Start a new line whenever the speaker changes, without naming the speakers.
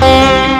Música